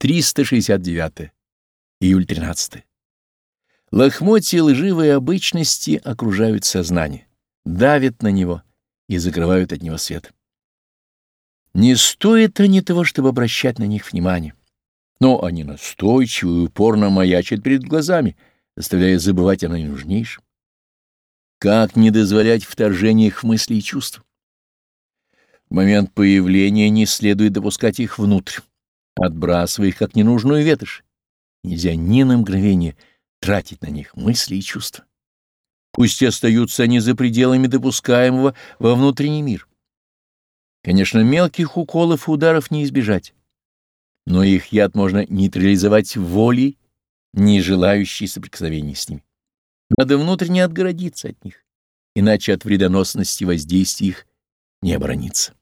369. Июль 13. Лохмотья лживой обычности окружают сознание, давят на него и закрывают от него свет. Не стоит они того, чтобы обращать на них внимание, но они настойчиво и упорно маячат перед глазами, заставляя забывать о наинужнейшем. Как не дозволять вторжения их в мысли и чувства? В момент появления не следует допускать их внутрь отбрасывая их как ненужную ветошь. Нельзя ни на мгновение тратить на них мысли и чувства. Пусть остаются они за пределами допускаемого во внутренний мир. Конечно, мелких уколов и ударов не избежать, но их яд можно нейтрализовать волей, не желающей соприкосновения с ними. Надо внутренне отгородиться от них, иначе от вредоносности воздействия их не оборониться.